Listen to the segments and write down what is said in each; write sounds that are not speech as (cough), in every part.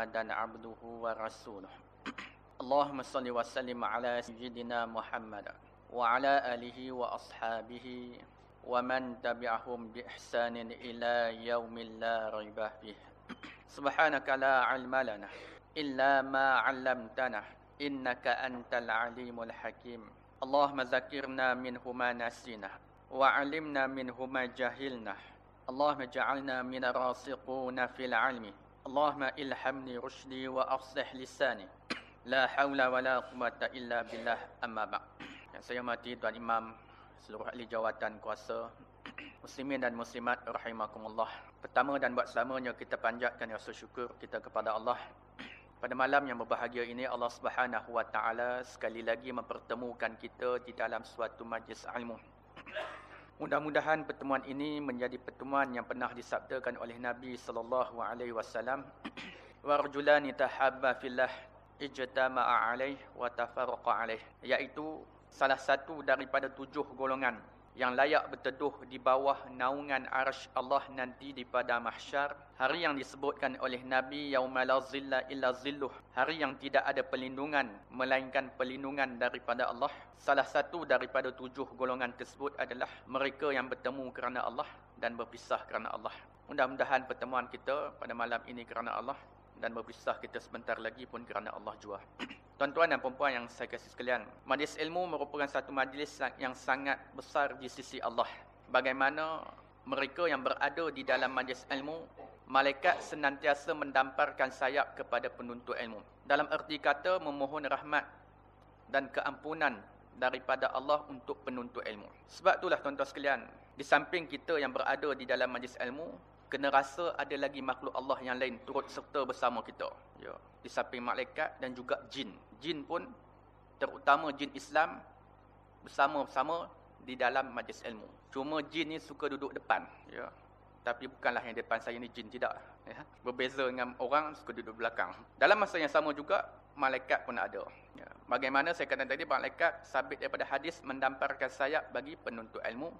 محمدا عبده ورسوله. اللهم صل وسلم على سيدنا محمد وعلى آله وأصحابه ومن تبعهم بإحسان إلى يوم لا ريب فيه. سبحانك لا علم لنا إلا ما علمتنا إنك أنت العليم الحكيم. اللهم ذكرنا منه ما نسينا وعلمنا منه ما جهلنا. اللهم اجعلنا من الراسخون في العلم. Allahumma ilhamni rushdi wa aslih lisani. La haula wa la quwata illa billah amma ba'. Yang saya mati tuan imam, seluruh ahli jawatan kuasa, muslimin dan muslimat rahimakumullah. Pertama dan buat selamanya kita panjatkan rasa syukur kita kepada Allah. Pada malam yang berbahagia ini Allah Subhanahu wa taala sekali lagi mempertemukan kita di dalam suatu majlis ilmu Mudah-mudahan pertemuan ini menjadi pertemuan yang pernah disabdakan oleh Nabi sallallahu alaihi wasallam. (clears throat) Wa rajulani tahabba fillah ijtama'a alaih wa tafarraqa alaih. Iaitu salah satu daripada tujuh golongan yang layak berteduh di bawah naungan arsh Allah nanti di pada mahsyar. Hari yang disebutkan oleh Nabi yauma la zilla illa zilluh. Hari yang tidak ada perlindungan melainkan perlindungan daripada Allah. Salah satu daripada tujuh golongan tersebut adalah mereka yang bertemu kerana Allah dan berpisah kerana Allah. Mudah-mudahan pertemuan kita pada malam ini kerana Allah dan berpisah kita sebentar lagi pun kerana Allah jua (clears throat) Tuan-tuan dan puan yang saya kasih sekalian, majlis ilmu merupakan satu majlis yang sangat besar di sisi Allah. Bagaimana mereka yang berada di dalam majlis ilmu, malaikat senantiasa mendamparkan sayap kepada penuntut ilmu. Dalam erti kata memohon rahmat dan keampunan daripada Allah untuk penuntut ilmu. Sebab itulah tuan-tuan sekalian, di samping kita yang berada di dalam majlis ilmu, kena rasa ada lagi makhluk Allah yang lain turut serta bersama kita. Ya. Di samping malaikat dan juga jin. Jin pun terutama jin Islam bersama-sama di dalam majlis ilmu. Cuma jin ni suka duduk depan. Ya. Tapi bukanlah yang depan saya ni jin tidak. Ya. Berbeza dengan orang suka duduk belakang. Dalam masa yang sama juga malaikat pun ada. Ya. Bagaimana saya katakan tadi malaikat sabit daripada hadis mendamparkan sayap bagi penuntut ilmu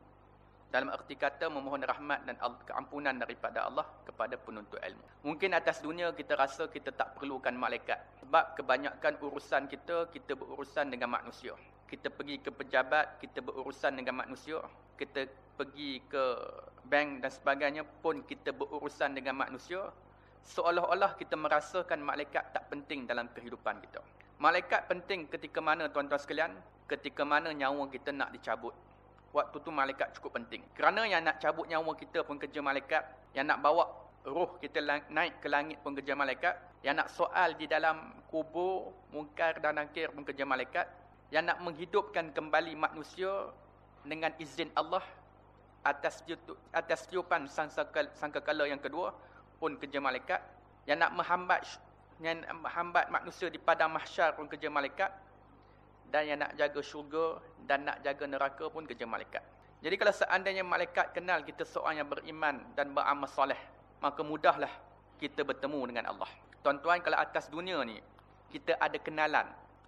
dalam erti kata memohon rahmat dan keampunan daripada Allah kepada penuntut ilmu. Mungkin atas dunia kita rasa kita tak perlukan malaikat. Sebab kebanyakan urusan kita, kita berurusan dengan manusia. Kita pergi ke pejabat, kita berurusan dengan manusia. Kita pergi ke bank dan sebagainya pun kita berurusan dengan manusia. Seolah-olah kita merasakan malaikat tak penting dalam kehidupan kita. Malaikat penting ketika mana tuan-tuan sekalian? Ketika mana nyawa kita nak dicabut waktu tu malaikat cukup penting. Kerana yang nak cabut nyawa kita pun kerja malaikat, yang nak bawa roh kita naik ke langit pun kerja malaikat, yang nak soal di dalam kubur, mungkar dan nakir pun kerja malaikat, yang nak menghidupkan kembali manusia dengan izin Allah atas atas tiupan sangkakala yang kedua pun kerja malaikat, yang nak menghambat yang menghambat manusia di padang mahsyar pun kerja malaikat, dan yang nak jaga syurga dan nak jaga neraka pun kerja malaikat. Jadi kalau seandainya malaikat kenal kita seorang yang beriman dan beramal soleh, maka mudahlah kita bertemu dengan Allah. Tuan-tuan kalau atas dunia ni kita ada kenalan,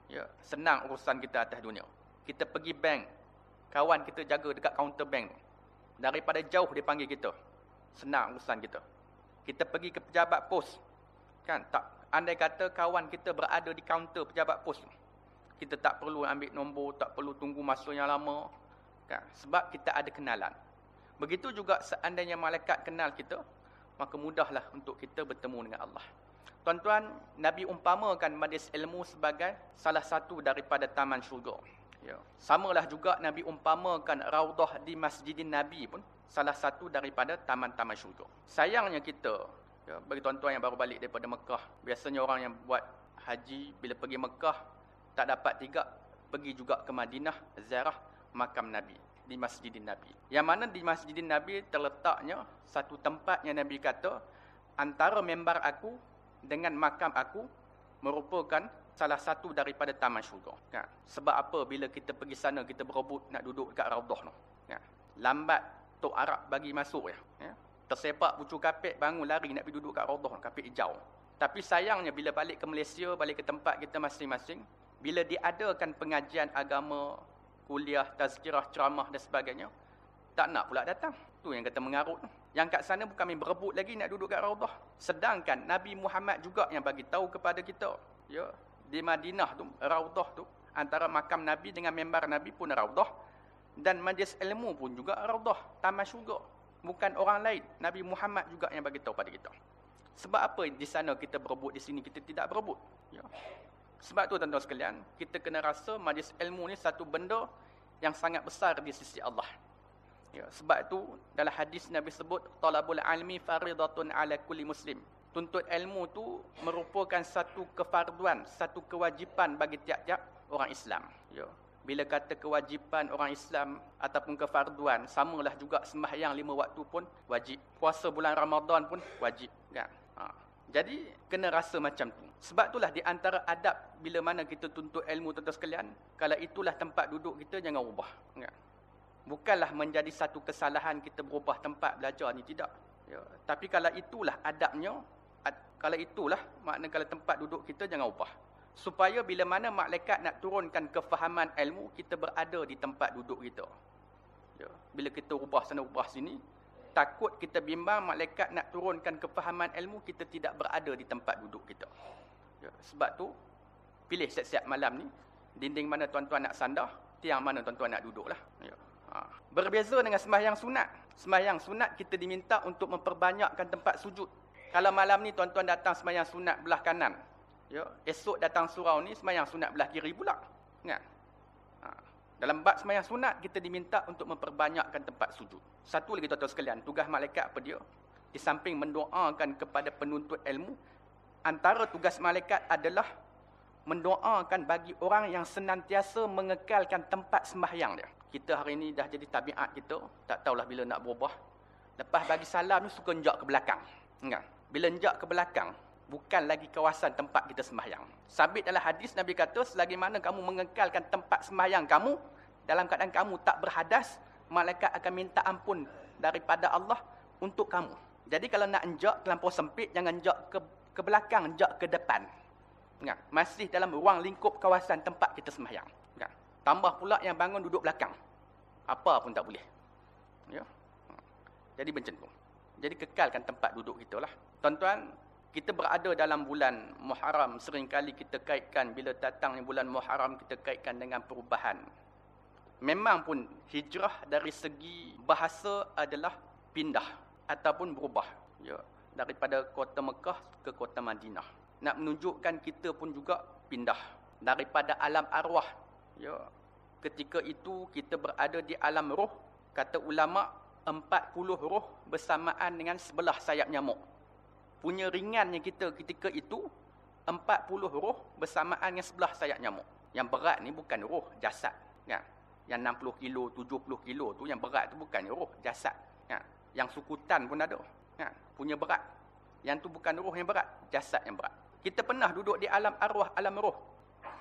ya, senang urusan kita atas dunia. Kita pergi bank, kawan kita jaga dekat kaunter bank. Daripada jauh dia panggil kita. Senang urusan kita. Kita pergi ke pejabat pos. Kan? Tak andai kata kawan kita berada di kaunter pejabat pos kita tak perlu ambil nombor, tak perlu tunggu masa yang lama. Kan? Sebab kita ada kenalan. Begitu juga seandainya malaikat kenal kita, maka mudahlah untuk kita bertemu dengan Allah. Tuan-tuan, Nabi umpamakan majlis ilmu sebagai salah satu daripada taman syurga. Ya. Samalah juga Nabi umpamakan raudah di masjidin Nabi pun salah satu daripada taman-taman syurga. Sayangnya kita, ya, bagi tuan-tuan yang baru balik daripada Mekah, biasanya orang yang buat haji bila pergi Mekah, tak dapat tiga pergi juga ke Madinah ziarah makam Nabi di Masjidin Nabi. Yang mana di Masjidin Nabi terletaknya satu tempat yang Nabi kata antara member aku dengan makam aku merupakan salah satu daripada taman syurga. Kan? Sebab apa bila kita pergi sana kita berebut nak duduk dekat raudhah tu. Kan? Lambat tok Arab bagi masuk ya. ya. Tersepak pucuk kapit bangun lari nak pergi duduk kat raudhah kapit hijau. Tapi sayangnya bila balik ke Malaysia, balik ke tempat kita masing-masing, bila diadakan pengajian agama, kuliah, tazkirah, ceramah dan sebagainya, tak nak pula datang. Tu yang kata mengarut. Yang kat sana bukan main berebut lagi nak duduk kat Raudah. Sedangkan Nabi Muhammad juga yang bagi tahu kepada kita. Ya, di Madinah tu, Raudah tu, antara makam Nabi dengan membar Nabi pun Raudah. Dan majlis ilmu pun juga Raudah, taman syurga. Bukan orang lain. Nabi Muhammad juga yang bagi tahu pada kita. Sebab apa di sana kita berebut, di sini kita tidak berebut? Ya. Sebab tu tuan-tuan sekalian, kita kena rasa majlis ilmu ni satu benda yang sangat besar di sisi Allah. Ya, sebab itu dalam hadis Nabi sebut talabul almi faridatun ala kulli muslim. Tuntut ilmu tu merupakan satu kefarduan, satu kewajipan bagi tiap-tiap orang Islam. Ya. Bila kata kewajipan orang Islam ataupun kefarduan, samalah juga sembahyang lima waktu pun wajib. Puasa bulan Ramadan pun wajib. Kan? Jadi, kena rasa macam tu. Sebab itulah di antara adab bila mana kita tuntut ilmu tuan-tuan sekalian, kalau itulah tempat duduk kita, jangan ubah. Kan? bukanlah menjadi satu kesalahan kita berubah tempat belajar ni tidak ya. tapi kalau itulah adabnya ad, kalau itulah makna kalau tempat duduk kita jangan ubah supaya bila mana malaikat nak turunkan kefahaman ilmu kita berada di tempat duduk kita ya. bila kita ubah sana ubah sini takut kita bimbang malaikat nak turunkan kefahaman ilmu kita tidak berada di tempat duduk kita ya. sebab tu pilih siap-siap malam ni dinding mana tuan-tuan nak sandar tiang mana tuan-tuan nak duduk lah ya. Ha. Berbeza dengan sembahyang sunat. Sembahyang sunat kita diminta untuk memperbanyakkan tempat sujud. Kalau malam ni tuan-tuan datang sembahyang sunat belah kanan. Ya, esok datang surau ni sembahyang sunat belah kiri pula. Ingat? Dalam bab sembahyang sunat kita diminta untuk memperbanyakkan tempat sujud. Satu lagi tuan-tuan sekalian, tugas malaikat apa dia? Di samping mendoakan kepada penuntut ilmu, antara tugas malaikat adalah mendoakan bagi orang yang senantiasa mengekalkan tempat sembahyang dia kita hari ini dah jadi tabiat kita, tak tahulah bila nak berubah. Lepas bagi salam ni suka njak ke belakang. Ingat, bila njak ke belakang, bukan lagi kawasan tempat kita sembahyang. Sabit dalam hadis Nabi kata, selagi mana kamu mengekalkan tempat sembahyang kamu, dalam keadaan kamu tak berhadas, malaikat akan minta ampun daripada Allah untuk kamu. Jadi kalau nak njak terlampau sempit, jangan njak ke, ke belakang, njak ke depan. Ingat, masih dalam ruang lingkup kawasan tempat kita sembahyang. Tambah pula yang bangun duduk belakang. Apa pun tak boleh. Ya. Jadi macam tu. Jadi kekalkan tempat duduk kita lah. Tuan-tuan, kita berada dalam bulan Muharram. Seringkali kita kaitkan bila datang bulan Muharram, kita kaitkan dengan perubahan. Memang pun hijrah dari segi bahasa adalah pindah ataupun berubah. Ya. Daripada kota Mekah ke kota Madinah. Nak menunjukkan kita pun juga pindah. Daripada alam arwah Ya. Ketika itu kita berada di alam roh, kata ulama 40 roh bersamaan dengan sebelah sayap nyamuk. Punya ringannya kita ketika itu 40 roh bersamaan dengan sebelah sayap nyamuk. Yang berat ni bukan roh, jasad. Ya. Yang 60 kilo, 70 kilo tu yang berat tu bukan roh, jasad. Ya. Yang sukutan pun ada. Ya. Punya berat. Yang tu bukan roh yang berat, jasad yang berat. Kita pernah duduk di alam arwah, alam roh.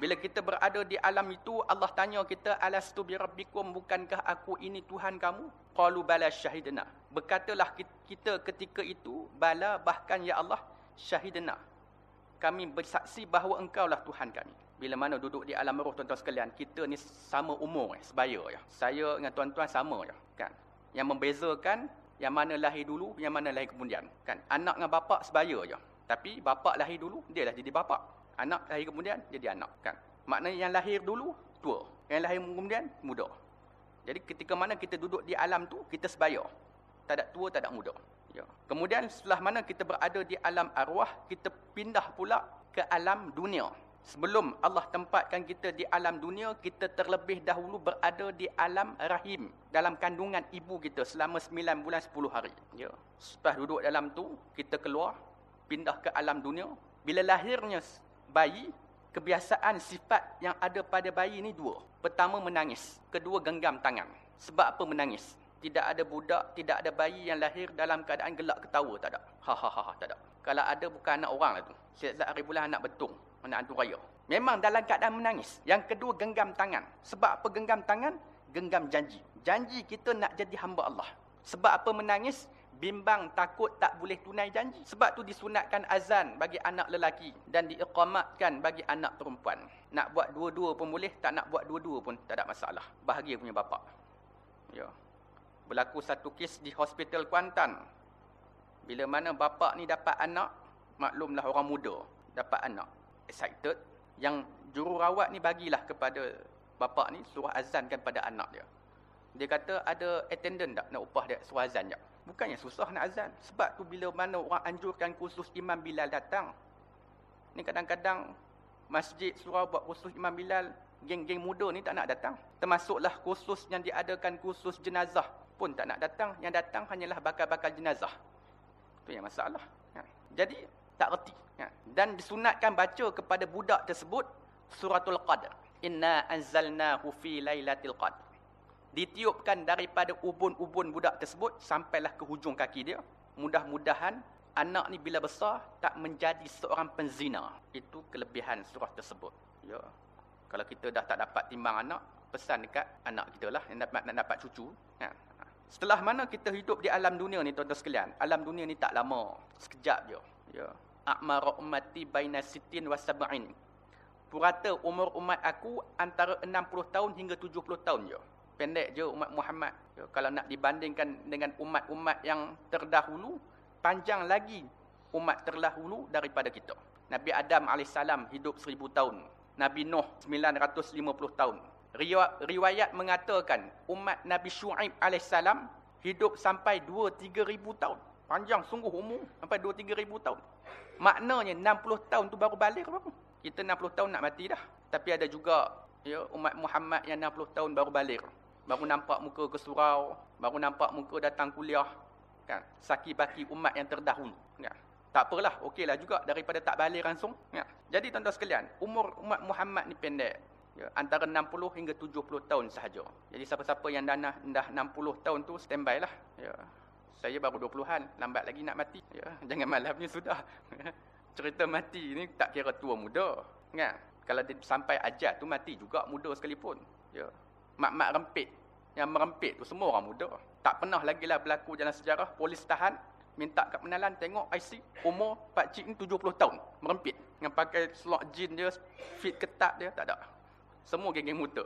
Bila kita berada di alam itu, Allah tanya kita, Alastu birabbikum, bukankah aku ini Tuhan kamu? Qalu bala syahidna. Berkatalah kita ketika itu, bala bahkan ya Allah, syahidna. Kami bersaksi bahawa engkau lah Tuhan kami. Bila mana duduk di alam roh tuan-tuan sekalian, kita ni sama umur, eh, sebaya. Ya. Saya dengan tuan-tuan sama. Ya, kan? Yang membezakan, yang mana lahir dulu, yang mana lahir kemudian. Kan? Anak dengan bapak sebaya. Ya. Tapi bapak lahir dulu, dia lah jadi bapak. Anak lahir kemudian jadi anak kan. Maknanya yang lahir dulu tua, yang lahir kemudian muda. Jadi ketika mana kita duduk di alam tu kita sebaya. Tak ada tua, tak ada muda. Ya. Kemudian setelah mana kita berada di alam arwah, kita pindah pula ke alam dunia. Sebelum Allah tempatkan kita di alam dunia, kita terlebih dahulu berada di alam rahim. Dalam kandungan ibu kita selama 9 bulan 10 hari. Ya. Setelah duduk dalam tu, kita keluar, pindah ke alam dunia. Bila lahirnya bayi, kebiasaan sifat yang ada pada bayi ini dua. Pertama menangis, kedua genggam tangan. Sebab apa menangis? Tidak ada budak, tidak ada bayi yang lahir dalam keadaan gelak ketawa, tak ada. Ha ha ha, ha tak ada. Kalau ada bukan anak orang lah tu. Syed Zat Arifullah anak betung, anak antu raya. Memang dalam keadaan menangis. Yang kedua genggam tangan. Sebab apa genggam tangan? Genggam janji. Janji kita nak jadi hamba Allah. Sebab apa menangis? bimbang takut tak boleh tunai janji. Sebab tu disunatkan azan bagi anak lelaki dan diiqamatkan bagi anak perempuan. Nak buat dua-dua pun boleh, tak nak buat dua-dua pun tak ada masalah. Bahagia punya bapa. Ya. Berlaku satu kes di hospital Kuantan. bila mana bapa ni dapat anak, maklumlah orang muda dapat anak. Excited. Yang jururawat ni bagilah kepada bapa ni suruh azankan pada anak dia. Dia kata ada attendant tak nak upah dia suruh azan je. Bukannya susah nak azan. Sebab tu bila mana orang anjurkan kursus Imam Bilal datang. Ni kadang-kadang masjid surau buat kursus Imam Bilal. Geng-geng muda ni tak nak datang. Termasuklah kursus yang diadakan kursus jenazah pun tak nak datang. Yang datang hanyalah bakal-bakal jenazah. Itu yang masalah. Ya. Jadi tak reti. Ya. Dan disunatkan baca kepada budak tersebut suratul qadr. Inna anzalnahu fi lailatul qadr ditiupkan daripada ubun-ubun budak tersebut sampailah ke hujung kaki dia. Mudah-mudahan anak ni bila besar tak menjadi seorang penzina. Itu kelebihan surah tersebut. Ya. Kalau kita dah tak dapat timbang anak, pesan dekat anak kita lah yang dapat nak dapat cucu. Ya. Setelah mana kita hidup di alam dunia ni tuan-tuan sekalian, alam dunia ni tak lama, sekejap je. Ya. A'mar ummati baina sitin wa sab'in. Purata umur umat aku antara 60 tahun hingga 70 tahun je pendek je umat Muhammad. Ya, kalau nak dibandingkan dengan umat-umat yang terdahulu, panjang lagi umat terdahulu daripada kita. Nabi Adam AS hidup seribu tahun. Nabi Nuh 950 tahun. Riwayat mengatakan umat Nabi Shu'aib AS hidup sampai 2-3 ribu tahun. Panjang sungguh umur sampai 2-3 ribu tahun. Maknanya 60 tahun tu baru balik apa? Kita 60 tahun nak mati dah. Tapi ada juga ya, umat Muhammad yang 60 tahun baru balik baru nampak muka ke surau, baru nampak muka datang kuliah, kan? Saki baki umat yang terdahulu, kan? Tak apalah, okeylah juga daripada tak balik langsung, kan? Jadi tuan-tuan sekalian, umur umat Muhammad ni pendek. Ya, antara 60 hingga 70 tahun sahaja. Jadi siapa-siapa yang dah, dah 60 tahun tu standby lah. Ya. Saya baru 20-an, lambat lagi nak mati. Ya. Jangan malam sudah. (laughs) Cerita mati ni tak kira tua muda. Kan? Kalau sampai ajat tu mati juga muda sekalipun. Ya mak-mak rempit. Yang merempit tu semua orang muda. Tak pernah lagi lah berlaku dalam sejarah. Polis tahan, minta kat penalan tengok IC. Umur Pak Cik ni 70 tahun. Merempit. Yang pakai slot jean dia, fit ketat dia, tak ada. Semua geng-geng muda.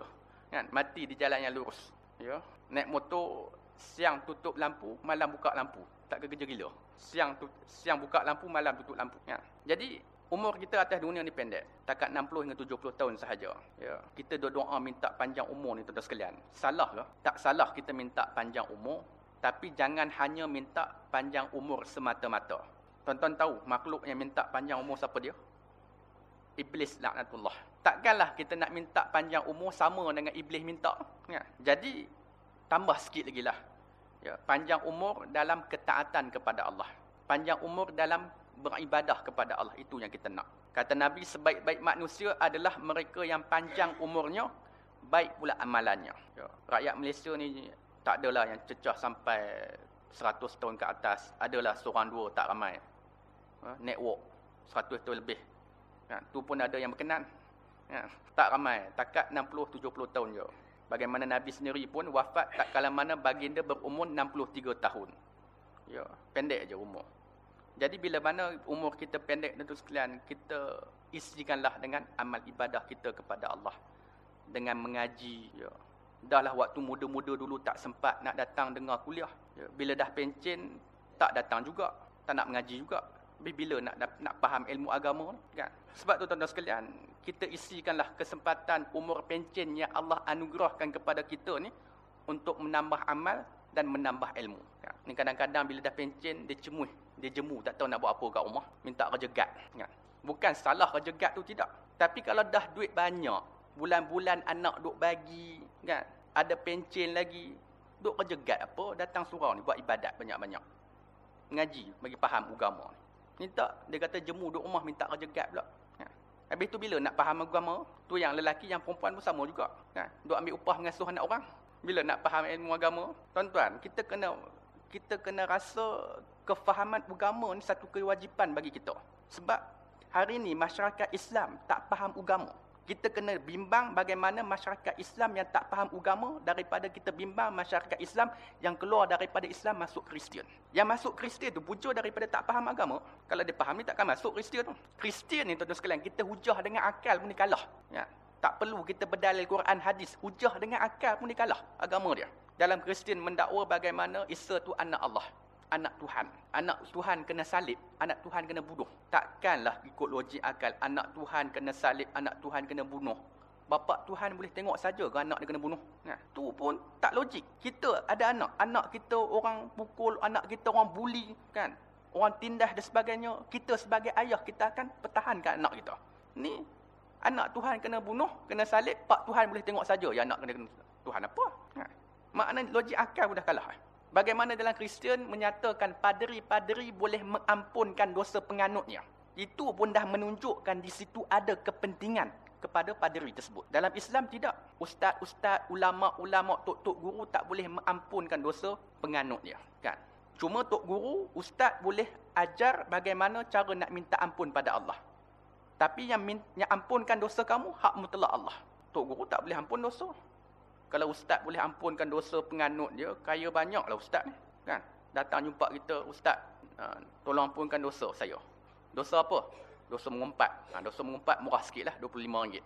Kan? Mati di jalan yang lurus. Ya? Naik motor, siang tutup lampu, malam buka lampu. Tak kerja gila. Siang tu, siang buka lampu, malam tutup lampu. Ya? Jadi, Umur kita atas dunia ni pendek. Takat 60 hingga 70 tahun sahaja. Ya. Kita doa minta panjang umur ni tuan-tuan sekalian. Salah ke? Tak salah kita minta panjang umur. Tapi jangan hanya minta panjang umur semata-mata. Tuan-tuan tahu makhluk yang minta panjang umur siapa dia? Iblis laknatullah. Takkanlah kita nak minta panjang umur sama dengan iblis minta. Ya. Jadi, tambah sikit lagi lah. Ya. Panjang umur dalam ketaatan kepada Allah. Panjang umur dalam beribadah kepada Allah itu yang kita nak. Kata Nabi sebaik-baik manusia adalah mereka yang panjang umurnya, baik pula amalannya. Ya. Rakyat Malaysia ni tak adalah yang cecah sampai 100 tahun ke atas. Adalah seorang dua tak ramai. Ha, network 100 tahun lebih. Ya, tu pun ada yang berkenan. Ya, tak ramai. Takat 60-70 tahun je. Bagaimana Nabi sendiri pun wafat tak kala mana baginda berumur 63 tahun. Ya, pendek je umur. Jadi bila mana umur kita pendek tentu sekalian, kita isikanlah dengan amal ibadah kita kepada Allah. Dengan mengaji. Ya. Dahlah waktu muda-muda dulu tak sempat nak datang dengar kuliah. Ya. Bila dah pencen, tak datang juga. Tak nak mengaji juga. Bila nak nak faham ilmu agama. Kan? Sebab tu tuan-tuan sekalian, kita isikanlah kesempatan umur pencen yang Allah anugerahkan kepada kita ni untuk menambah amal dan menambah ilmu. Kan? Ni kadang-kadang bila dah pencen, dia cemuh dia jemu tak tahu nak buat apa kat rumah minta kerja gad kan bukan salah kerja gad tu tidak tapi kalau dah duit banyak bulan-bulan anak duk bagi kan ada pencen lagi duk kerja gad apa datang surau ni buat ibadat banyak-banyak ngaji bagi faham agama ni tak dia kata jemu duk rumah minta kerja gad pula kan? habis tu bila nak faham agama tu yang lelaki yang perempuan pun sama juga kan duk ambil upah mengasuh anak orang bila nak faham ilmu agama tuan-tuan kita kena kita kena rasa kefahaman agama ni satu kewajipan bagi kita. Sebab hari ini masyarakat Islam tak faham agama. Kita kena bimbang bagaimana masyarakat Islam yang tak faham agama daripada kita bimbang masyarakat Islam yang keluar daripada Islam masuk Kristian. Yang masuk Kristian tu bujur daripada tak faham agama. Kalau dia faham ni takkan masuk Kristian tu. Kristian ni tuan-tuan sekalian, kita hujah dengan akal pun dia kalah. Ya. Tak perlu kita berdalil Quran hadis. Hujah dengan akal pun dia kalah agama dia. Dalam Kristian mendakwa bagaimana Isa tu anak Allah anak Tuhan. Anak Tuhan kena salib, anak Tuhan kena bunuh. Takkanlah ikut logik akal anak Tuhan kena salib, anak Tuhan kena bunuh. Bapa Tuhan boleh tengok saja ke anak dia kena bunuh. Nah, tu pun tak logik. Kita ada anak, anak kita orang pukul, anak kita orang buli kan. Orang tindas dan sebagainya. Kita sebagai ayah kita akan pertahankan anak kita. Ni anak Tuhan kena bunuh, kena salib, pak Tuhan boleh tengok saja ya anak kena, kena Tuhan apa? Nah, makna logik akal sudah kalah. Bagaimana dalam Kristian menyatakan paderi-paderi boleh mengampunkan dosa penganutnya. Itu pun dah menunjukkan di situ ada kepentingan kepada paderi tersebut. Dalam Islam tidak. Ustaz-ustaz, ulama-ulama, tok-tok guru tak boleh mengampunkan dosa penganut dia. Kan? Cuma tok guru, ustaz boleh ajar bagaimana cara nak minta ampun pada Allah. Tapi yang, yang ampunkan dosa kamu, hak mutlak Allah. Tok guru tak boleh ampun dosa. Kalau ustaz boleh ampunkan dosa penganut dia, kaya banyaklah ustaz ni. Kan? Datang jumpa kita, ustaz, uh, tolong ampunkan dosa saya. Dosa apa? dosa mengumpat. Ha, dosa mengumpat murah sikit lah, RM25.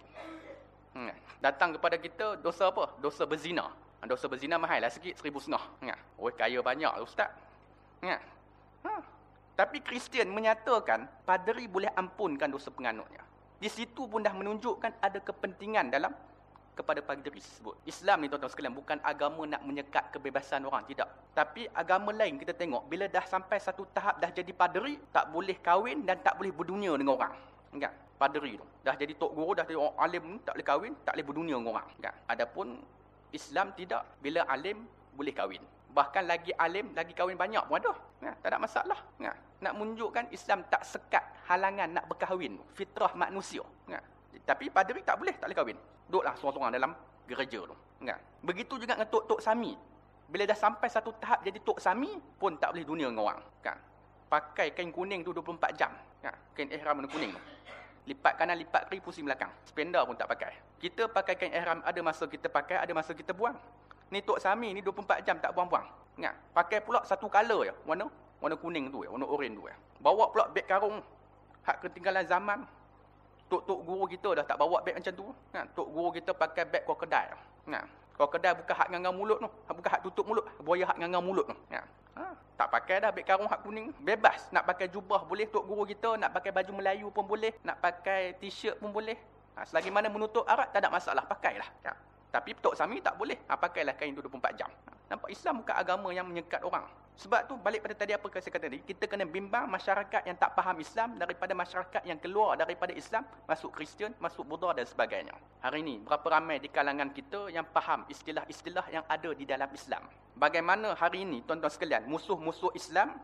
Hmm. Datang kepada kita, dosa apa? Dosa berzina. Ha, dosa berzina mahal lah sikit, RM1,500. Ha. Oh, kaya banyak lah Ustaz. Ha. Ha. Tapi Kristian menyatakan, paderi boleh ampunkan dosa penganutnya. Di situ pun dah menunjukkan ada kepentingan dalam kepada padri tersebut. Islam ni tuan-tuan sekalian bukan agama nak menyekat kebebasan orang, tidak. Tapi agama lain kita tengok bila dah sampai satu tahap dah jadi padri, tak boleh kahwin dan tak boleh berdunia dengan orang. Kan? Padri tu. Dah jadi tok guru, dah jadi orang alim tak boleh kahwin, tak boleh berdunia dengan orang. Kan? Adapun Islam tidak bila alim boleh kahwin. Bahkan lagi alim, lagi kahwin banyak pun ada. Kan? Tak ada masalah. Kan? Nak menunjukkan Islam tak sekat halangan nak berkahwin. Fitrah manusia. Kan? Tapi padri tak boleh, tak boleh kahwin. Duduklah seorang-seorang dalam gereja tu. Kan? Begitu juga dengan tok-tok sami. Bila dah sampai satu tahap jadi tok sami, pun tak boleh dunia dengan orang. Kan? Pakai kain kuning tu 24 jam. Kan? Kain ihram warna kuning tu. Lipat kanan, lipat kiri, pusing belakang. Spender pun tak pakai. Kita pakai kain ihram, ada masa kita pakai, ada masa kita buang. Ni tok sami ni 24 jam tak buang-buang. Kan? Pakai pula satu color je. Warna warna kuning tu warna oren tu. Bawa pula beg karung. Hak ketinggalan zaman tok-tok guru kita dah tak bawa beg macam tu. Kan? Tok guru kita pakai beg krokodil. Kan? Krokodil bukan hak ngangang mulut tu. Bukan hak tutup mulut. Buaya hak ngangang mulut tu. Kan? Ha? Tak pakai dah beg karung hak kuning. Bebas. Nak pakai jubah boleh tok guru kita. Nak pakai baju Melayu pun boleh. Nak pakai t-shirt pun boleh. Ha, selagi mana menutup arat tak ada masalah. Pakailah. Kan? Tapi Tok Sami tak boleh. Ha, pakailah kain tu 24 jam. Nampak Islam bukan agama yang menyekat orang. Sebab tu balik pada tadi apa saya kata tadi. Kita kena bimbang masyarakat yang tak faham Islam daripada masyarakat yang keluar daripada Islam. Masuk Kristian, masuk Buddha dan sebagainya. Hari ini berapa ramai di kalangan kita yang faham istilah-istilah yang ada di dalam Islam. Bagaimana hari ini tuan-tuan sekalian musuh-musuh Islam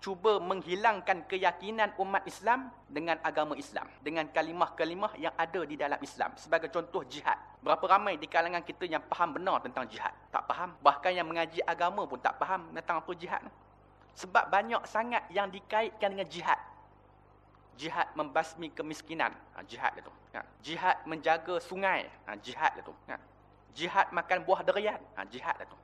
cuba menghilangkan keyakinan umat Islam dengan agama Islam. Dengan kalimah-kalimah yang ada di dalam Islam. Sebagai contoh jihad. Berapa ramai di kalangan kita yang faham benar tentang jihad? Tak faham. Bahkan yang mengaji agama pun tak faham tentang apa jihad. Sebab banyak sangat yang dikaitkan dengan jihad. Jihad membasmi kemiskinan. Ha, jihad itu. Ha, jihad menjaga sungai. Ha, jihad itu. Ha, jihad makan buah derian. Ha, jihad itu.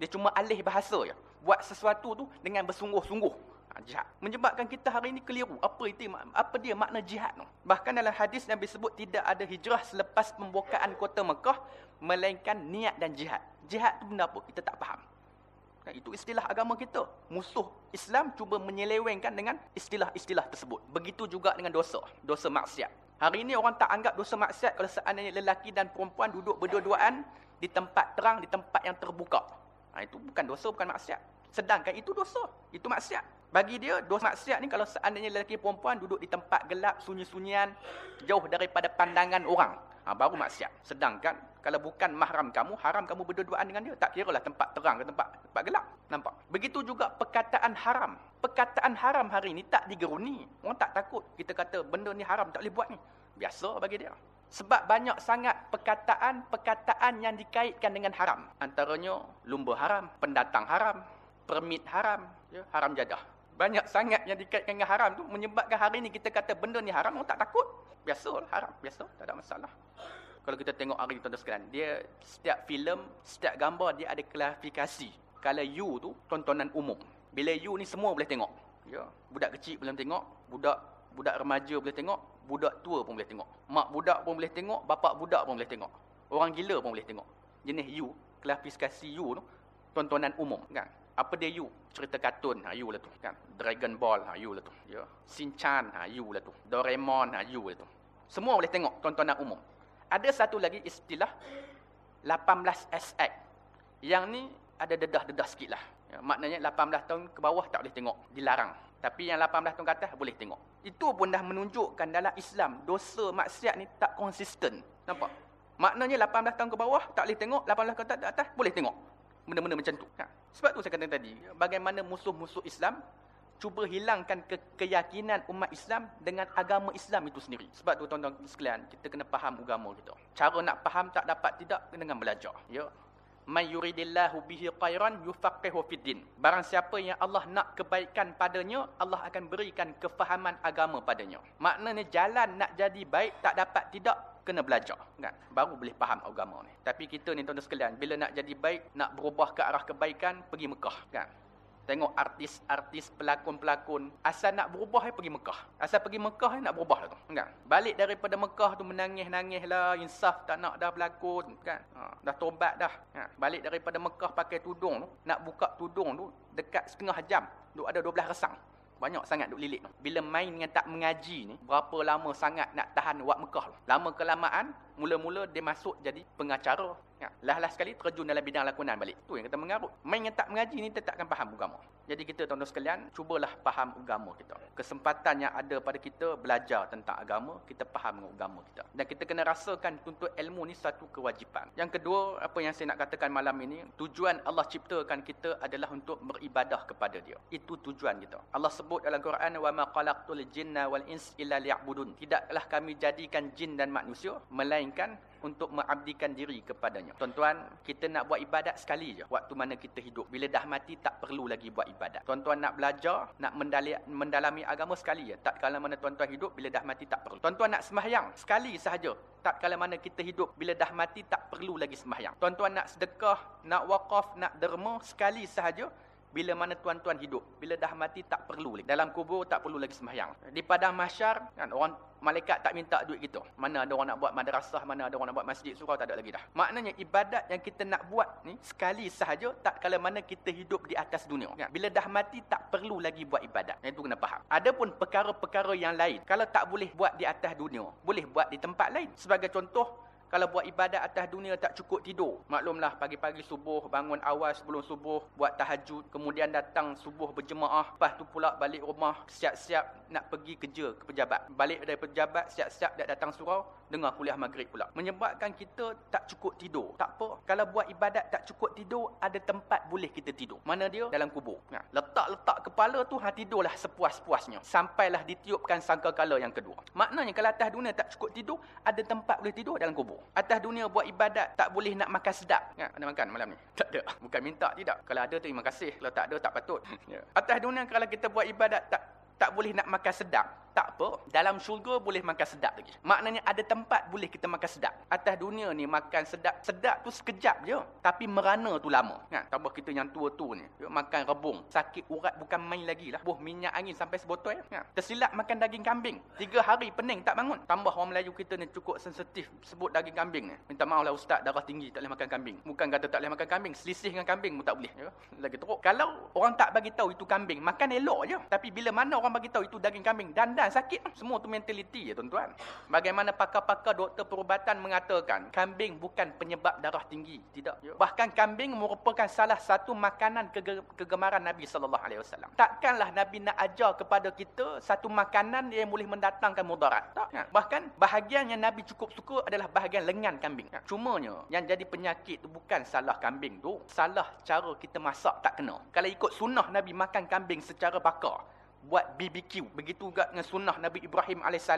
Dia cuma alih bahasa. Buat sesuatu tu dengan bersungguh-sungguh. Ha, jihad. Menyebabkan kita hari ini keliru. Apa itu apa dia makna jihad tu? Bahkan dalam hadis Nabi sebut tidak ada hijrah selepas pembukaan kota Mekah melainkan niat dan jihad. Jihad tu benda apa? Kita tak faham. Dan itu istilah agama kita. Musuh Islam cuba menyelewengkan dengan istilah-istilah tersebut. Begitu juga dengan dosa. Dosa maksiat. Hari ini orang tak anggap dosa maksiat kalau seandainya lelaki dan perempuan duduk berdua-duaan di tempat terang, di tempat yang terbuka. Ha, itu bukan dosa, bukan maksiat. Sedangkan itu dosa. Itu maksiat. Bagi dia, dosa maksiat ni kalau seandainya lelaki perempuan duduk di tempat gelap, sunyi-sunyian, jauh daripada pandangan orang, ha, baru maksiat. Sedangkan, kalau bukan mahram kamu, haram kamu berdua-duaan dengan dia. Tak kira lah tempat terang ke tempat, tempat gelap. Nampak? Begitu juga perkataan haram. Perkataan haram hari ini tak digeruni. Orang tak takut. Kita kata benda ni haram, tak boleh buat ni. Biasa bagi dia. Sebab banyak sangat perkataan-perkataan yang dikaitkan dengan haram. Antaranya, lumba haram, pendatang haram, permit haram, ya, haram jadah. Banyak sangat yang dikaitkan dengan haram tu menyebabkan hari ni kita kata benda ni haram orang tak takut. Biasa haram, biasa, tak ada masalah. Kalau kita tengok hari tuan-tuan sekalian, dia setiap filem, setiap gambar dia ada klarifikasi. Kalau you tu tontonan umum. Bila you ni semua boleh tengok. Ya, budak kecil boleh tengok, budak budak remaja boleh tengok, budak tua pun boleh tengok. Mak budak pun boleh tengok, bapak budak pun boleh tengok. Orang gila pun boleh tengok. Jenis you, klarifikasi you tu tontonan umum kan. Apa dia you? Cerita kartun, ha, you lah tu. Kan? Dragon Ball, ha, you lah tu. Ya. Shin-chan, ha, you lah tu. Doraemon, ha, you lah tu. Semua boleh tengok tontonan umum. Ada satu lagi istilah 18SX. Yang ni ada dedah-dedah sikit lah. Ya, maknanya 18 tahun ke bawah tak boleh tengok. Dilarang. Tapi yang 18 tahun ke atas boleh tengok. Itu pun dah menunjukkan dalam Islam dosa maksiat ni tak konsisten. Nampak? Maknanya 18 tahun ke bawah tak boleh tengok, 18 tahun ke atas boleh tengok. Benda-benda macam tu. Ha. Sebab tu saya kata tadi, bagaimana musuh-musuh Islam cuba hilangkan ke keyakinan umat Islam dengan agama Islam itu sendiri. Sebab tu tuan-tuan sekalian, kita kena faham agama kita. Cara nak faham tak dapat tidak dengan belajar. Ya. May yuridillahu bihi khairan yufaqihu fiddin. Barang siapa yang Allah nak kebaikan padanya, Allah akan berikan kefahaman agama padanya. Maknanya jalan nak jadi baik tak dapat tidak kena belajar. Kan? Baru boleh faham agama ni. Tapi kita ni tuan-tuan sekalian bila nak jadi baik nak berubah ke arah kebaikan pergi Mekah. Kan Tengok artis-artis pelakon-pelakon asal nak berubah pergi Mekah. Asal pergi Mekah nak berubah lah tu. Kan? Balik daripada Mekah tu menangis-nangis lah. Insaf tak nak dah berlakon. Kan? Ha, dah tobat dah. Ha, balik daripada Mekah pakai tudung tu. Nak buka tudung tu dekat setengah jam. Tu ada 12 resang. Banyak sangat duk lilit. Bila main dengan tak mengaji ni, berapa lama sangat nak tahan wak Mekah. Lama kelamaan, mula-mula dia masuk jadi pengacara. Ya, lah-lah sekali terjun dalam bidang lakonan balik. Tu yang kata mengarut. Main yang tak mengaji ni tetapkan faham agama. Jadi kita tuan-tuan sekalian, cubalah faham agama kita. Kesempatan yang ada pada kita belajar tentang agama, kita faham agama kita. Dan kita kena rasakan tuntut ilmu ni satu kewajipan. Yang kedua, apa yang saya nak katakan malam ini, tujuan Allah ciptakan kita adalah untuk beribadah kepada dia. Itu tujuan kita. Allah sebut dalam Quran, وَمَا jinna wal ins illa liya'budun." Tidaklah kami jadikan jin dan manusia, melainkan untuk mengabdikan diri kepadanya. Tuan-tuan, kita nak buat ibadat sekali je waktu mana kita hidup. Bila dah mati tak perlu lagi buat ibadat. Tuan-tuan nak belajar, nak mendalami agama sekali je. Tak kala mana tuan-tuan hidup, bila dah mati tak perlu. Tuan-tuan nak sembahyang sekali sahaja. Tak kala mana kita hidup, bila dah mati tak perlu lagi sembahyang. Tuan-tuan nak sedekah, nak wakaf, nak derma sekali sahaja bila mana tuan-tuan hidup bila dah mati tak perlu lagi. Dalam kubur tak perlu lagi sembahyang. Di padang mahsyar kan orang malaikat tak minta duit kita mana ada orang nak buat madrasah mana ada orang nak buat masjid surau tak ada lagi dah. Maknanya ibadat yang kita nak buat ni sekali sahaja tak kala mana kita hidup di atas dunia. Kan? bila dah mati tak perlu lagi buat ibadat. Itu kena faham. Adapun perkara-perkara yang lain kalau tak boleh buat di atas dunia boleh buat di tempat lain. Sebagai contoh kalau buat ibadat atas dunia tak cukup tidur. Maklumlah pagi-pagi subuh bangun awal sebelum subuh buat tahajud, kemudian datang subuh berjemaah, lepas tu pula balik rumah siap-siap nak pergi kerja ke pejabat. Balik dari pejabat siap-siap nak datang surau, dengar kuliah maghrib pula. Menyebabkan kita tak cukup tidur. Tak apa. Kalau buat ibadat tak cukup tidur, ada tempat boleh kita tidur. Mana dia? Dalam kubur. Nah, letak-letak kepala tu ha tidurlah sepuas-puasnya. Sampailah ditiupkan sangkakala yang kedua. Maknanya kalau atas dunia tak cukup tidur, ada tempat boleh tidur dalam kubur. Atas dunia buat ibadat tak boleh nak makan sedap. Ya, ada makan malam ni? (laughs) Tak ada. Bukan minta tidak. Kalau ada terima kasih. Kalau tak ada tak patut. (laughs) Ya. Atas dunia kalau kita buat ibadat tak tak boleh nak makan sedap. Tak apa. Dalam syurga boleh makan sedap lagi. Maknanya ada tempat boleh kita makan sedap. Atas dunia ni makan sedap. Sedap tu sekejap je. Tapi merana tu lama. Ha, tambah kita yang tua-tua ni. Makan rebung. Sakit urat bukan main lagi lah. Buh minyak angin sampai sebotol. Ha, tersilap makan daging kambing. Tiga hari pening tak bangun. Tambah orang Melayu kita ni cukup sensitif sebut daging kambing ni. Minta maaf lah ustaz darah tinggi tak boleh makan kambing. Bukan kata tak boleh makan kambing. Selisih dengan kambing pun tak boleh. Ya? Lagi teruk. Kalau orang tak bagi tahu itu kambing. Makan elok je. Tapi bila mana orang bagi tahu itu daging kambing dan dan sakit. Semua tu mentaliti ya tuan-tuan. Bagaimana pakar-pakar doktor perubatan mengatakan kambing bukan penyebab darah tinggi. Tidak. Bahkan kambing merupakan salah satu makanan kege kegemaran Nabi sallallahu alaihi wasallam. Takkanlah Nabi nak ajar kepada kita satu makanan yang boleh mendatangkan mudarat. Tak. Ya. bahkan bahagian yang Nabi cukup suka adalah bahagian lengan kambing. Ya. cumanya yang jadi penyakit tu bukan salah kambing tu. Salah cara kita masak tak kena. Kalau ikut sunnah Nabi makan kambing secara bakar buat BBQ. Begitu juga dengan sunnah Nabi Ibrahim AS,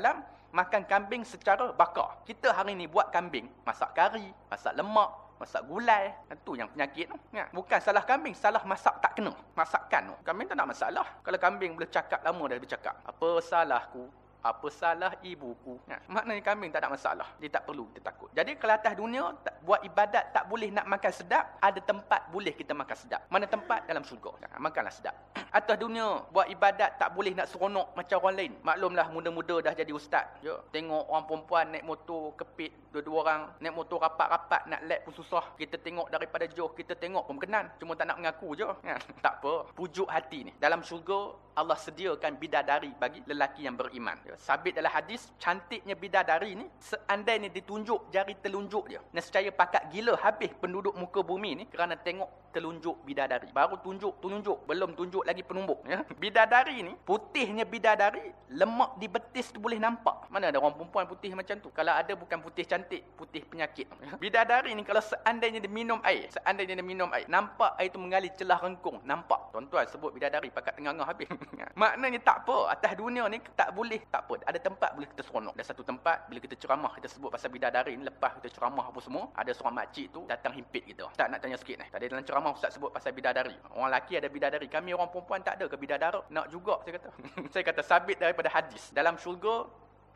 makan kambing secara bakar. Kita hari ni buat kambing, masak kari, masak lemak, masak gulai. Itu yang penyakit. Ya. Bukan salah kambing, salah masak tak kena. Masakan. Kambing tak nak masalah. Kalau kambing boleh cakap lama dah bercakap. Apa salahku? Apa salah ibuku? Ha, maknanya kambing tak ada masalah. Dia tak perlu kita takut. Jadi kalau atas dunia, tak, buat ibadat tak boleh nak makan sedap, ada tempat boleh kita makan sedap. Mana tempat? Dalam syurga. Ha, makanlah sedap. (clears throat) atas dunia, buat ibadat tak boleh nak seronok macam orang lain. Maklumlah muda-muda dah jadi ustaz. Ya. Tengok orang perempuan naik motor kepit, dua-dua orang. Naik motor rapat-rapat, nak lap pun susah. Kita tengok daripada jauh, kita tengok pun berkenan. Cuma tak nak mengaku je. (laughs) Ha, tak apa. Pujuk hati ni. Dalam syurga, Allah sediakan bidadari bagi lelaki yang beriman. Ya, sabit dalam hadis, cantiknya bidadari ni, seandainya ditunjuk jari telunjuk dia. Nescaya pakat gila habis penduduk muka bumi ni kerana tengok telunjuk bidadari. Baru tunjuk, tunjuk. Belum tunjuk lagi penumbuk. Ya. (laughs) Bidadari ni, putihnya bidadari, lemak di betis tu boleh nampak. Mana ada orang perempuan putih macam tu? Kalau ada bukan putih cantik, putih penyakit. Ya. (laughs) Bidadari ni kalau seandainya dia minum air, seandainya dia minum air, nampak air tu mengalir celah rengkung. Nampak. Tuan-tuan sebut bidadari pakat tengah-tengah habis. (laughs) Maknanya tak apa. Atas dunia ni tak boleh. Tak apa. Ada tempat boleh kita seronok. Ada satu tempat bila kita ceramah. Kita sebut pasal bidadari ni. Lepas kita ceramah apa semua. Ada seorang makcik tu datang himpit kita. Tak nak tanya sikit ni. Tadi dalam ceramah Ustaz sebut pasal bidadari. Orang lelaki ada bidadari. Kami orang perempuan tak ada ke bidadara? Nak juga saya kata. (laughs) saya kata sabit daripada hadis. Dalam syurga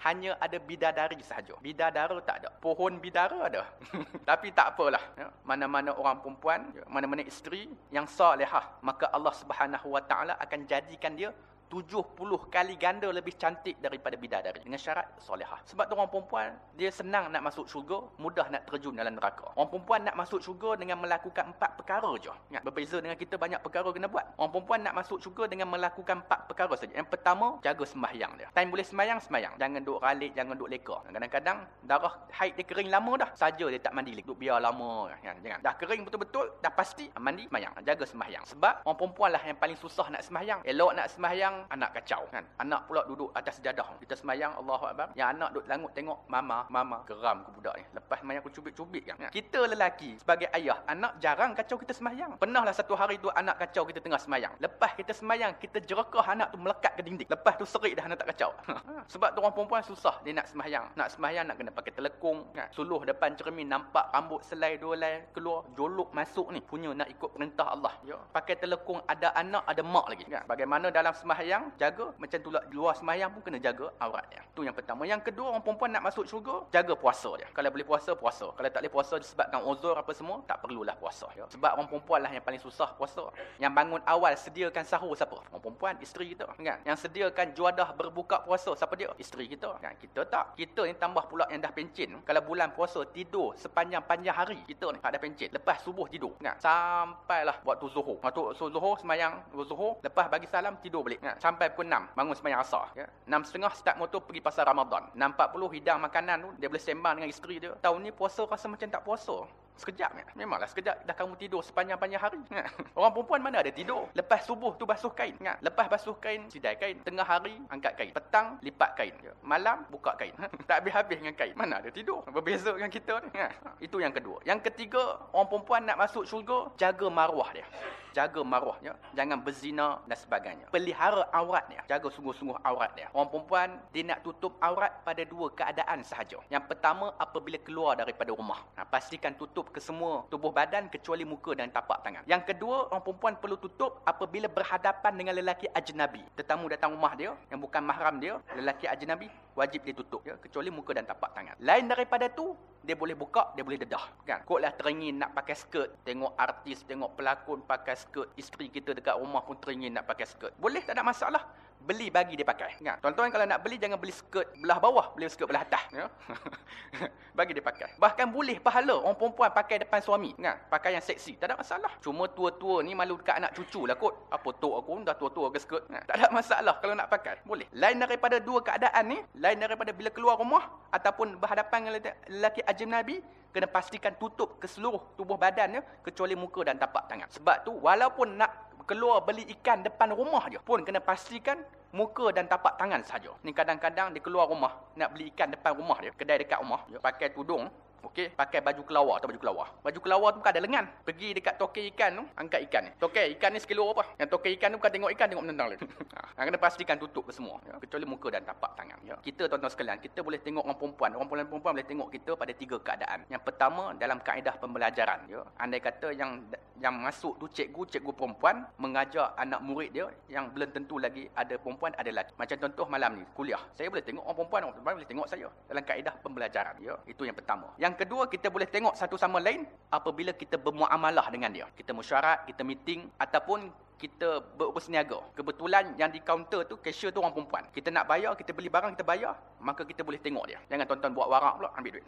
hanya ada bidadari sahaja. Bidadara tak ada. Pohon bidara ada. (laughs) Tapi tak apalah. Ya. Mana-mana orang perempuan, ya, mana-mana isteri yang salihah, maka Allah Subhanahu Wa Taala akan jadikan dia 70 kali ganda lebih cantik daripada bidadari dengan syarat solehah. Sebab tu orang perempuan dia senang nak masuk syurga, mudah nak terjun dalam neraka. Orang perempuan nak masuk syurga dengan melakukan empat perkara je. Ingat berbeza dengan kita banyak perkara kena buat. Orang perempuan nak masuk syurga dengan melakukan empat perkara saja. Yang pertama, jaga sembahyang dia. Time boleh sembahyang, sembahyang. Jangan duk ralik, jangan duk leka. Kadang-kadang darah haid dia kering lama dah. Saja dia tak mandi, duk biar lama. Kan? Jangan. Dah kering betul-betul, dah pasti mandi, sembahyang. Jaga sembahyang. Sebab orang perempuan lah yang paling susah nak sembahyang. Elok nak sembahyang, anak kacau kan? Anak pula duduk atas sejadah kita semayang Allahu akbar. Yang anak duduk langut tengok mama mama. Geram ke budak ni. Lepas semayang aku cubit-cubit kan? Kita lelaki sebagai ayah anak jarang kacau kita semayang. Pernahlah satu hari tu anak kacau kita tengah semayang. Lepas kita semayang kita jerakah anak tu melekat ke dinding. Lepas tu serik dah anak tak kacau. (laughs) Sebab tu orang perempuan susah dia nak semayang. Nak semayang nak kena pakai telekung kan? Suluh depan cermin nampak rambut selai dua lai keluar jolok masuk ni. Punya nak ikut perintah Allah. Ya. Pakai telekung ada anak ada mak lagi kan? Bagaimana dalam semayang jaga. Macam tu lah luar semayang pun kena jaga aurat dia. Tu yang pertama. Yang kedua orang perempuan nak masuk syurga jaga puasa dia. Kalau boleh puasa puasa. Kalau tak boleh puasa disebabkan uzur apa semua tak perlulah puasa ya. sebab orang perempuan lah yang paling susah puasa. Yang bangun awal sediakan sahur siapa? Orang perempuan isteri kita kan? Yang sediakan juadah berbuka puasa siapa dia? Isteri kita kan? Kita tak. Kita ni tambah pula yang dah pencin. Kalau bulan puasa tidur sepanjang-panjang hari kita ni tak ada pencin. Lepas subuh tidur kan? Sampailah waktu zuhur. Waktu zuhur semayang zuhur lepas bagi salam tidur balik kan sampai pukul 6 bangun sembahyang asar ya. 6.30 start motor pergi pasar Ramadan 6.40 hidang makanan tu dia boleh sembang dengan isteri dia tahun ni puasa rasa macam tak puasa Sekejap ya. Memanglah sekejap dah kamu tidur sepanjang-panjang hari. Ya. Orang perempuan mana ada tidur? Lepas subuh tu basuh kain. Ya. Lepas basuh kain, sidai kain. Tengah hari, angkat kain. Petang, lipat kain. Ya. Malam, buka kain. tak habis-habis dengan kain. Mana ada tidur? Berbeza dengan kita ni. Ya. Itu yang kedua. Yang ketiga, orang perempuan nak masuk syurga, jaga maruah dia jaga maruah ya. Jangan berzina dan sebagainya. Pelihara aurat dia. Jaga sungguh-sungguh aurat dia. Orang perempuan dia nak tutup aurat pada dua keadaan sahaja. Yang pertama apabila keluar daripada rumah. Ha, pastikan tutup ke semua tubuh badan kecuali muka dan tapak tangan. Yang kedua orang perempuan perlu tutup apabila berhadapan dengan lelaki ajnabi. Tetamu datang rumah dia yang bukan mahram dia, lelaki ajnabi wajib dia tutup ya kecuali muka dan tapak tangan. Lain daripada tu dia boleh buka, dia boleh dedah. Kan? Koklah teringin nak pakai skirt. Tengok artis, tengok pelakon pakai skirt. Isteri kita dekat rumah pun teringin nak pakai skirt. Boleh, tak ada masalah beli bagi dia pakai. Kan? Tuan-tuan kalau nak beli jangan beli skirt belah bawah, beli skirt belah atas, ya. (laughs) bagi dia pakai. Bahkan boleh pahala orang perempuan pakai depan suami, kan? Pakai yang seksi, tak ada masalah. Cuma tua-tua ni malu dekat anak cucu lah kot. Apa tok aku dah tua-tua ke skirt. Kan? Tak ada (laughs) masalah kalau nak pakai. Boleh. Lain daripada dua keadaan ni, lain daripada bila keluar rumah ataupun berhadapan dengan lelaki ajnabi, kena pastikan tutup ke seluruh tubuh badannya kecuali muka dan tapak tangan. Sebab tu walaupun nak keluar beli ikan depan rumah dia pun kena pastikan muka dan tapak tangan saja. Ni kadang-kadang dia keluar rumah nak beli ikan depan rumah dia, kedai dekat rumah, dia pakai tudung, Okey, pakai baju kelawar atau baju kelawar. Baju kelawar tu bukan ada lengan. Pergi dekat toke ikan tu, angkat ikan ni. Toke ikan ni sekilo apa? Yang toke ikan tu bukan tengok ikan, tengok menendang lagi. ha, (laughs) kena pastikan tutup ke semua. Ya. Kecuali muka dan tapak tangan. Ya. Kita tuan-tuan sekalian, kita boleh tengok orang perempuan. Orang perempuan boleh tengok kita pada tiga keadaan. Yang pertama, dalam kaedah pembelajaran. Ya. Andai kata yang yang masuk tu cikgu, cikgu perempuan mengajar anak murid dia yang belum tentu lagi ada perempuan, ada lelaki. Macam contoh malam ni, kuliah. Saya boleh tengok orang perempuan, orang perempuan boleh tengok saya. Dalam kaedah pembelajaran. Ya. Itu yang pertama. Yang kedua, kita boleh tengok satu sama lain apabila kita bermuamalah dengan dia. Kita mesyuarat, kita meeting ataupun kita berseniaga. Kebetulan yang di kaunter tu, cashier tu orang perempuan. Kita nak bayar, kita beli barang, kita bayar. Maka kita boleh tengok dia. Jangan tuan-tuan buat warak pula, ambil duit.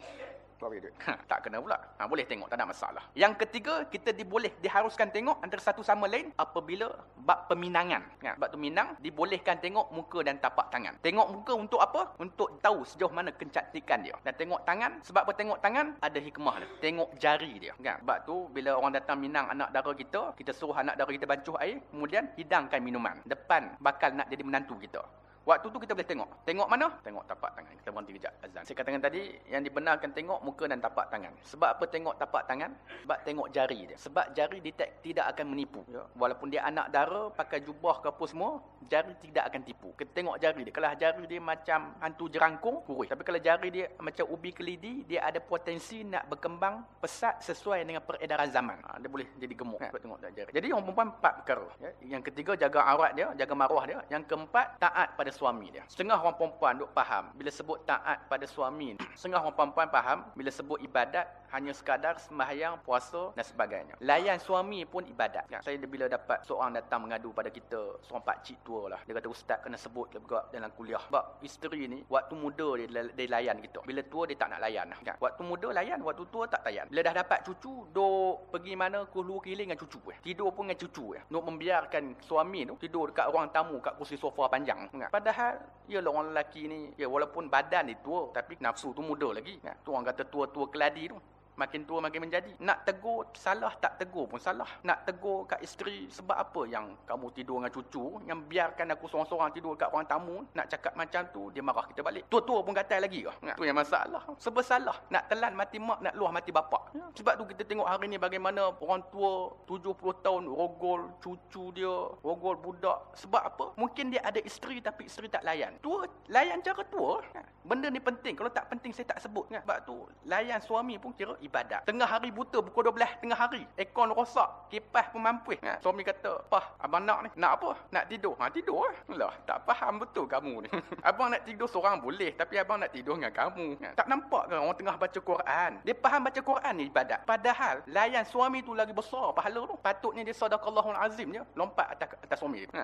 Ha, tak kena pula. Ha, boleh tengok, tak ada masalah. Yang ketiga, kita diboleh diharuskan tengok antara satu sama lain apabila bab peminangan. Ha, bab tu minang, dibolehkan tengok muka dan tapak tangan. Tengok muka untuk apa? Untuk tahu sejauh mana kecantikan dia. Dan tengok tangan, sebab apa tengok tangan? Ada hikmah dia. Tengok jari dia. Kan? Sebab tu, bila orang datang minang anak dara kita, kita suruh anak dara kita bancuh air, kemudian hidangkan minuman. Depan bakal nak jadi menantu kita. Waktu tu kita boleh tengok. Tengok mana? Tengok tapak tangan. Kita berhenti kejap azan. Saya katakan tadi, yang dibenarkan tengok muka dan tapak tangan. Sebab apa tengok tapak tangan? Sebab tengok jari dia. Sebab jari detek tidak akan menipu. Ya. Walaupun dia anak dara, pakai jubah ke apa semua, jari tidak akan tipu. Kita tengok jari dia. Kalau jari dia macam hantu jerangkung, kurus. Tapi kalau jari dia macam ubi kelidi, dia ada potensi nak berkembang pesat sesuai dengan peredaran zaman. Ha, dia boleh jadi gemuk. Ha, tengok jari. Jadi orang perempuan empat perkara. Ya. Yang ketiga, jaga aurat dia, jaga maruah dia. Yang keempat, taat pada suami dia. Setengah orang perempuan duk faham bila sebut taat pada suami. Setengah orang perempuan faham bila sebut ibadat hanya sekadar sembahyang, puasa dan sebagainya. Layan suami pun ibadat. Ya, saya bila dapat seorang datang mengadu pada kita, seorang pak cik tua lah. Dia kata ustaz kena sebut juga dalam kuliah. Sebab isteri ni waktu muda dia, dia layan kita. Bila tua dia tak nak layan. Ya, waktu muda layan, waktu tua tak layan. Bila dah dapat cucu, duk pergi mana ke luar keliling dengan cucu. Eh. Tidur pun dengan cucu. Eh. Nuk membiarkan suami tu tidur dekat ruang tamu kat kursi sofa panjang. Ya. Padahal, ya orang lelaki ni, ya walaupun badan dia tua, tapi nafsu tu muda lagi. Ya. Tu orang kata tua-tua keladi tu. Makin tua makin menjadi. Nak tegur, salah tak tegur pun salah. Nak tegur kat isteri, sebab apa yang kamu tidur dengan cucu, yang biarkan aku seorang-seorang tidur kat ruang tamu, nak cakap macam tu, dia marah kita balik. Tua-tua pun kata lagi. Nah, tu yang masalah. Sebab salah. Nak telan mati mak, nak luah mati bapak. Ya. Sebab tu kita tengok hari ni bagaimana orang tua 70 tahun, rogol cucu dia, rogol budak. Sebab apa? Mungkin dia ada isteri tapi isteri tak layan. Tua, layan cara tua. Ya. Benda ni penting. Kalau tak penting, saya tak sebut. Ya. Sebab tu, layan suami pun kira ibadat. Tengah hari buta pukul 12 tengah hari. Ekon rosak, kipas pun mampus. Ha, suami kata, "Pah, abang nak ni. Nak apa? Nak tidur." Ha, tidur lah. Lah, tak faham betul kamu ni. (laughs) abang nak tidur seorang boleh, tapi abang nak tidur dengan kamu. Ha, tak nampak ke orang tengah baca Quran? Dia faham baca Quran ni ibadat. Padahal layan suami tu lagi besar pahala tu. Patutnya dia sadaqallahul azim je, lompat atas atas suami. Ha.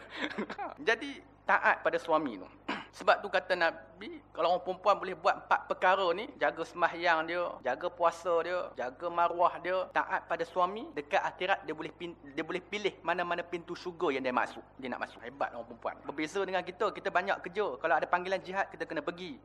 (laughs) Jadi taat pada suami tu. Sebab tu kata Nabi, kalau orang perempuan boleh buat empat perkara ni, jaga sembahyang dia, jaga puasa dia, jaga maruah dia, taat pada suami, dekat akhirat dia boleh dia boleh pilih mana-mana pintu syurga yang dia masuk. Dia nak masuk. Hebat orang perempuan. Berbeza dengan kita, kita banyak kerja. Kalau ada panggilan jihad, kita kena pergi.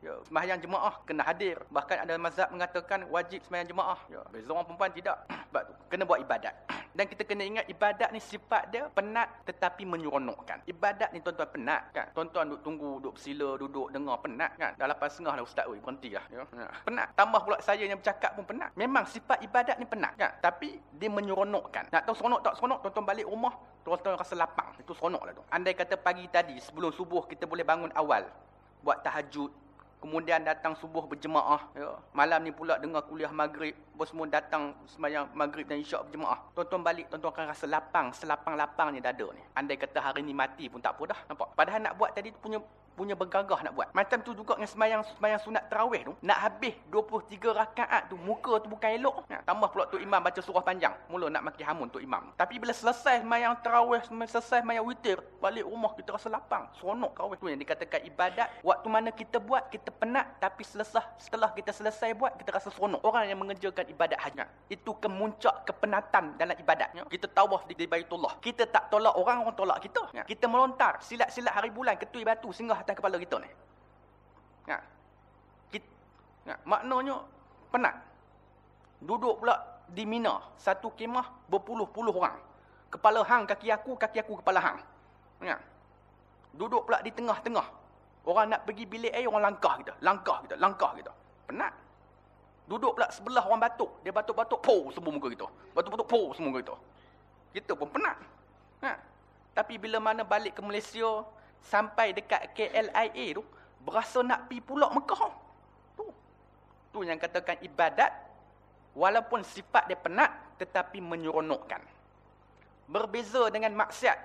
Ya, sembahyang jemaah kena hadir. Bahkan ada mazhab mengatakan wajib sembahyang jemaah. Ya, beza orang perempuan tidak. (clears throat) Sebab tu kena buat ibadat. (clears throat) Dan kita kena ingat ibadat ni sifat dia penat tetapi menyeronokkan. Ibadat ni tuan-tuan penat kan. Tuan-tuan duduk tunggu, duduk bersila, duduk dengar penat kan. Dah lapan setengah dah ustaz oi, berhentilah ya. ya. Penat. Tambah pula saya yang bercakap pun penat. Memang sifat ibadat ni penat kan. Tapi dia menyeronokkan. Nak tahu seronok tak seronok, tuan-tuan balik rumah, tuan-tuan rasa lapang. Itu seronoklah tu. Andai kata pagi tadi sebelum subuh kita boleh bangun awal buat tahajud, Kemudian datang subuh berjemaah. Ya. Malam ni pula dengar kuliah maghrib. Semua datang semayang maghrib dan isyak berjemaah. Tuan-tuan balik, tuan-tuan akan rasa lapang. Selapang-lapangnya dada ni. Andai kata hari ni mati pun tak apa dah. Nampak? Padahal nak buat tadi punya punya bergagah nak buat. Macam tu juga dengan semayang semayang sunat tarawih tu. Nak habis 23 rakaat tu, muka tu bukan elok. Nah, tambah pula tu imam baca surah panjang. Mula nak maki hamun tu imam. Tapi bila selesai semayang tarawih, selesai semayang witir, balik rumah kita rasa lapang. Seronok tarawih tu yang dikatakan ibadat. Waktu mana kita buat, kita penat. Tapi selesai, setelah kita selesai buat, kita rasa seronok. Orang yang mengerjakan ibadat haji. Itu kemuncak kepenatan dalam ibadat. Kita tawaf di, di Baitullah. Kita tak tolak orang, orang tolak kita. Kita melontar. Silat-silat hari bulan, ketui batu, singgah atas kepala kita ni. Ya. Ya. Maknanya penat. Duduk pula di Mina, satu kemah berpuluh-puluh orang. Kepala hang kaki aku, kaki aku kepala hang. Ya. Duduk pula di tengah-tengah. Orang nak pergi bilik air, orang langkah kita. Langkah kita, langkah kita. Penat. Duduk pula sebelah orang batuk. Dia batuk-batuk, po semua muka kita. Batuk-batuk, po semua muka kita. Kita pun penat. Ha. Tapi bila mana balik ke Malaysia, sampai dekat KLIA tu, berasa nak pi pula Mekah. Tu. Tu yang katakan ibadat, walaupun sifat dia penat, tetapi menyeronokkan. Berbeza dengan maksiat.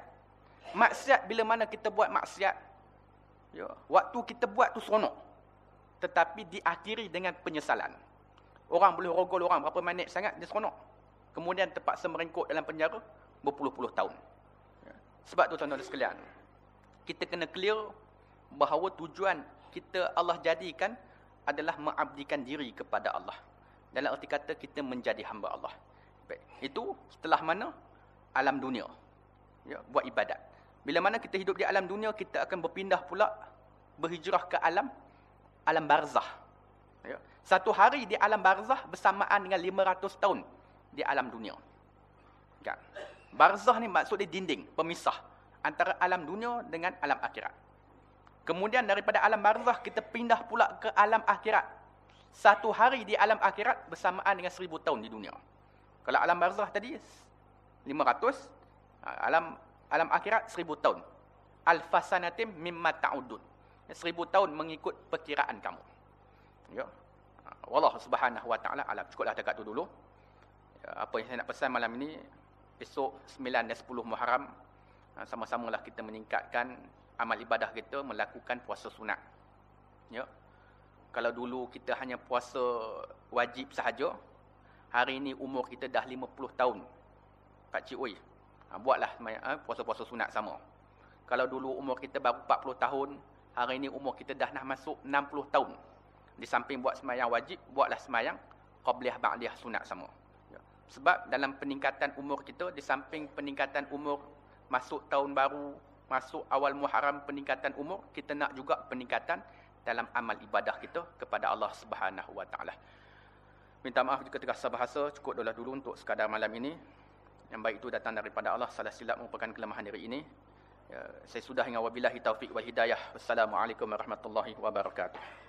Maksiat bila mana kita buat maksiat, ya, waktu kita buat tu seronok. Tetapi diakhiri dengan penyesalan. Orang boleh rogol orang berapa minit sangat, dia seronok. Kemudian terpaksa merengkuk dalam penjara berpuluh-puluh tahun. Ya. Sebab tu tuan-tuan sekalian, kita kena clear bahawa tujuan kita Allah jadikan adalah mengabdikan diri kepada Allah. Dalam arti kata kita menjadi hamba Allah. Baik. Itu setelah mana? Alam dunia. Ya, buat ibadat. Bila mana kita hidup di alam dunia, kita akan berpindah pula berhijrah ke alam alam barzah. Ya. Satu hari di alam barzah bersamaan dengan 500 tahun di alam dunia. Kan? Barzah ni maksud dia dinding, pemisah antara alam dunia dengan alam akhirat. Kemudian daripada alam barzah kita pindah pula ke alam akhirat. Satu hari di alam akhirat bersamaan dengan seribu tahun di dunia. Kalau alam barzah tadi 500, ha, alam alam akhirat seribu tahun. Alfasanatim mimma ta'udun. Seribu tahun mengikut perkiraan kamu. Ya. Wallah subhanahu wa ta'ala alam. Cukuplah dekat tu dulu. Ya, apa yang saya nak pesan malam ini, esok 9 dan 10 Muharram, ha, sama-samalah kita meningkatkan amal ibadah kita melakukan puasa sunat. Ya. Kalau dulu kita hanya puasa wajib sahaja, hari ini umur kita dah 50 tahun. Pak Cik Oi, ha, buatlah ha, puasa-puasa sunat sama. Kalau dulu umur kita baru 40 tahun, hari ini umur kita dah nak masuk 60 tahun. Di samping buat semayang wajib, buatlah semayang qabliyah ba'diyah sunat sama. Ya. Sebab dalam peningkatan umur kita, di samping peningkatan umur masuk tahun baru, masuk awal Muharram peningkatan umur, kita nak juga peningkatan dalam amal ibadah kita kepada Allah Subhanahu Wa Taala. Minta maaf jika terkasar bahasa, cukup dolah dulu untuk sekadar malam ini. Yang baik itu datang daripada Allah, salah silap merupakan kelemahan diri ini. Ya, saya sudah hingga wabillahi taufiq wal hidayah. Wassalamualaikum warahmatullahi wabarakatuh.